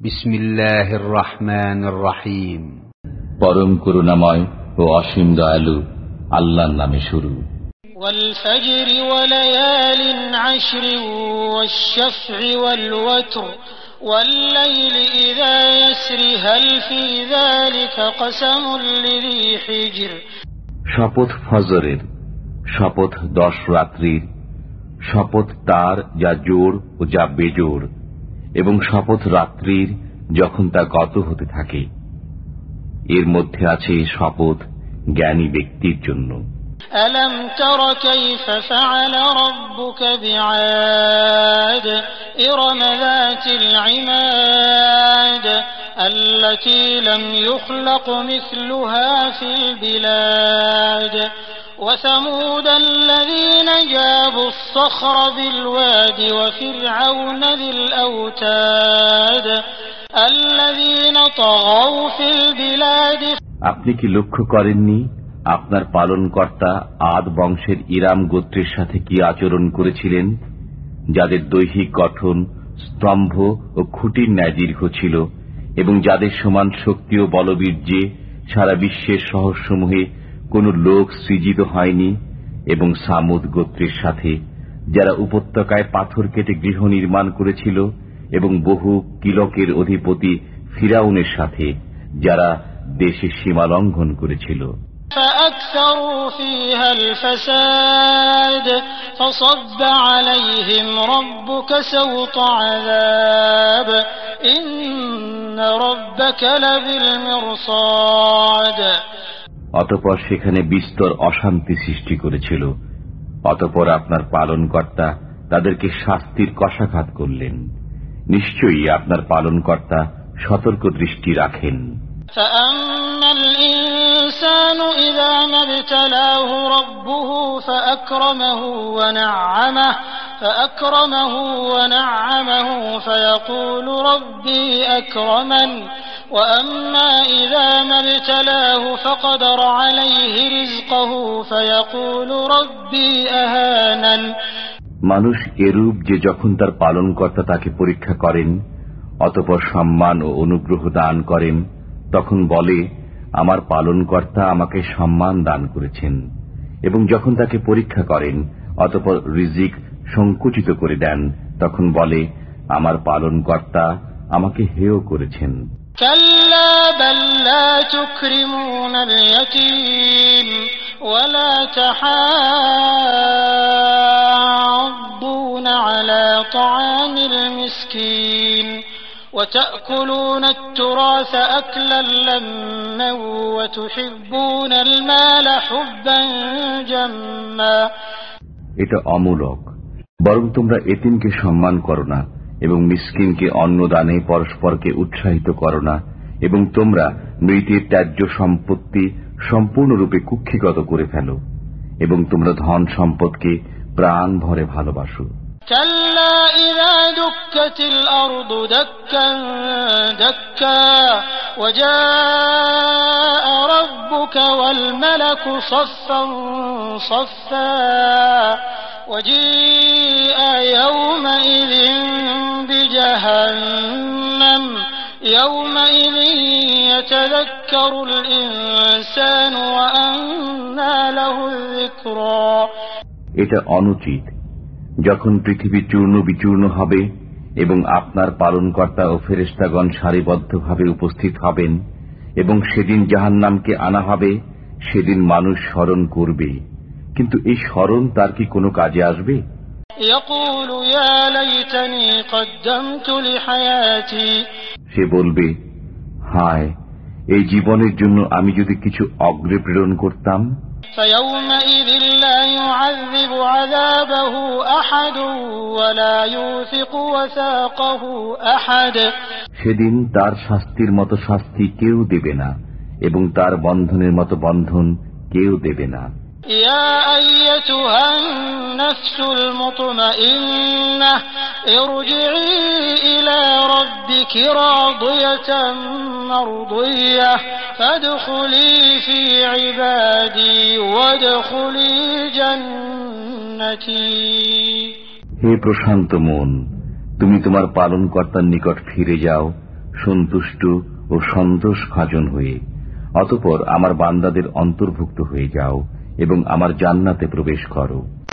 بسم الله الرحمن الرحيم পরম করুণাময় ও অসীম দয়ালু আল্লাহর নামে শুরু والفجر وليال عشر والشفع والوتر والليل إذا يسر هل في ذلك قسم لذي حجر শপথ ফজরের শপথ দশ রাত্রির শপথ তার যা জোর ও যা বেজোর এবং শপথ রাত্রির যখন তা গত হতে থাকে এর মধ্যে আছে শপথ জ্ঞানী ব্যক্তির জন্য ألم تر كيف فعل ربك بعاد إرم ذات العماد التي لم يخلق مثلها في البلاد وثمود الذين جابوا الصخر بالواد وفرعون ذي الأوتاد الذين طغوا في البلاد আপনি কি লক্ষ্য করেননি আপনার পালনকর্তা আদ বংশের ইরাম গোত্রের সাথে কি আচরণ করেছিলেন যাদের দৈহিক গঠন স্তম্ভ ও খুঁটির ন্যায় দীর্ঘ ছিল এবং যাদের সমান শক্তি ও বলবীর্যে সারা বিশ্বের শহরসমূহে কোন লোক সৃজিত হয়নি এবং সামুদ গোত্রের সাথে, যারা উপত্যকায় পাথর কেটে গৃহ নির্মাণ করেছিল এবং বহু কিলকের অধিপতি ফিরাউনের সাথে, যারা দেশে সীমা লঙ্ঘন করেছিল। ইন্ন অতপর সেখানে বিস্তর অশান্তি সৃষ্টি করেছিল। অতপর আপনার পালন কর্তা তাদেরকে শাস্তির কষাঘাত করলেন। নিশ্চয়ই আপনার পালন কর্তা সতর্ক দৃষ্টি রাখেন। ইনসানু الإنسان إذا ما ابتلاه ربه فأكرمه ونعمه فأكرمه ونعمه فيقول ربي أكرمن وأما إذا ما ابتلاه فقدر عليه رزقه فيقول ربي أهانن মানুষ এরূপ যে যখন তার পালনকর্তা তাকে পরীক্ষা করেন অতপর সম্মান ও অনুগ্রহ দান করেন তখন বলে আমার পালনকর্তা আমাকে সম্মান দান করেছেন এবং যখন তাকে পরীক্ষা করেন অতপর রিজিক সংকুচিত করে দেন তখন বলে আমার পালনকর্তা আমাকে হেয় করেছেন كلا بل لا تكرمون اليتيم ولا تحاضون على طعام المسكين وتأكلون التراث أكلا لما وتحبون المال حبا جما এটা অমূলক বরং তোমরা এতিমকে সম্মান করো না এবং মিসকিনকে অন্নদানে পরস্পরকে উৎসাহিত করো না এবং তোমরা মৃতের ত্যায্য সম্পত্তি সম্পূর্ণরূপে কুক্ষিগত করে ফেলো এবং তোমরা ধন সম্পদকে প্রাণ ভরে ভালোবাসো كلا إذا دكت الأرض دكا دكا وجاء ربك والملك صفا صفا وجيء يومئذ بجهنم يومئذ يتذكر الإنسان وأنى له الذكرى এটা অনুচিত যখন পৃথিবী চূর্ণ বিচূর্ণ হবে এবং আপনার পালনকর্তা ও ফেরেস্তাগণ সারিবদ্ধভাবে উপস্থিত হবেন এবং সেদিন জাহান্নামকে আনা হবে সেদিন মানুষ স্মরণ করবে কিন্তু এই স্মরণ তার কি কোনো কাজে আসবে? সে বলবে হায় এই জীবনের জন্য আমি যদি কিছু অগ্রে প্রেরণ করতাম? সেদিন তার শাস্তির মতো শাস্তি কেউ দেবে না এবং তার বন্ধনের মতো বন্ধন কেউ দেবে না। يا أيتها النفس المطمئنة ارجعي إلى ربك راضية مرضية فادخلي في عبادي وادخلي جنتي হে প্রশান্ত মন তুমি তোমার পালনকর্তার নিকট ফিরে যাও সন্তুষ্ট ও সন্তোষ খাজন হয়ে অতপর আমার বান্দাদের অন্তর্ভুক্ত হয়ে যাও এবং আমার জান্নাতে প্রবেশ করো।